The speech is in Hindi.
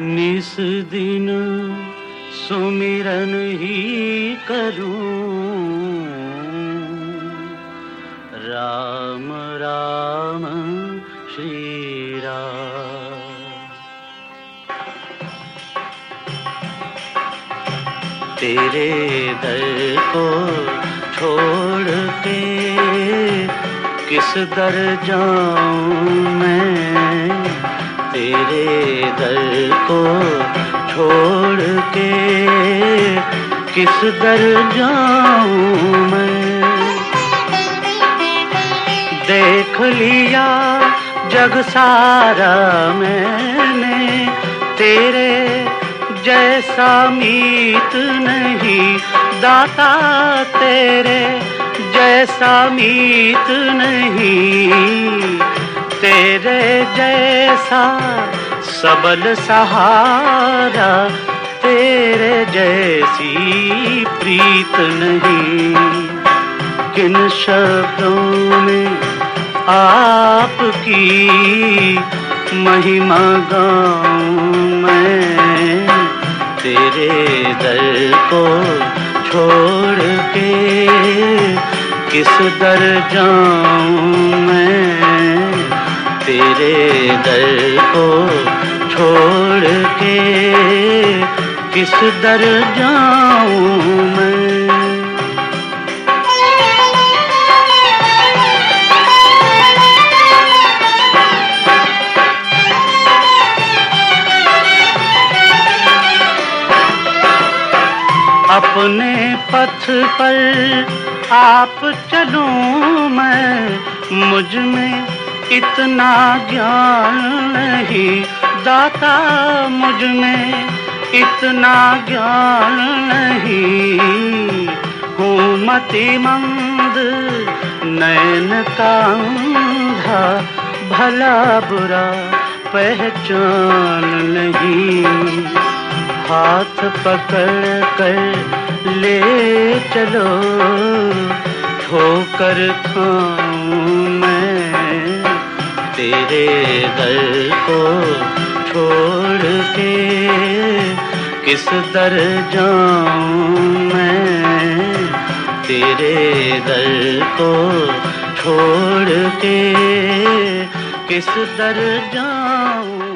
निस दिन सुमिरन ही करूँ। राम राम, श्री राम। तेरे दर को छोड़ के किस दर जाऊँ मैं? तेरे दर को छोड़ के किस दर जाऊँ मैं? देख लिया जग सारा मैंने, तेरे जैसा मीत नहीं, दाता तेरे जैसा मीत नहीं। तेरे जैसा सबल सहारा, तेरे जैसी प्रीत नहीं। किन शब्दों में आपकी महिमा गाऊं मैं? तेरे दर को छोड़ के किस दर जाऊँ तेरे दर को छोड़ के किस दर जाऊँ मैं? अपने पथ पर आप चलूँ मैं, मुझमें इतना ज्ञान नहीं, दाता मुझमें इतना ज्ञान नहीं। हूँ मति मंद नैन का अंधा भला बुरा पहचान नहीं। हाथ पकड़ कर ले चलो, ठोकर मैं तेरे दर को छोड़ के किस दर जाऊँ मैं? तेरे दर को छोड़ के किस दर जाऊँ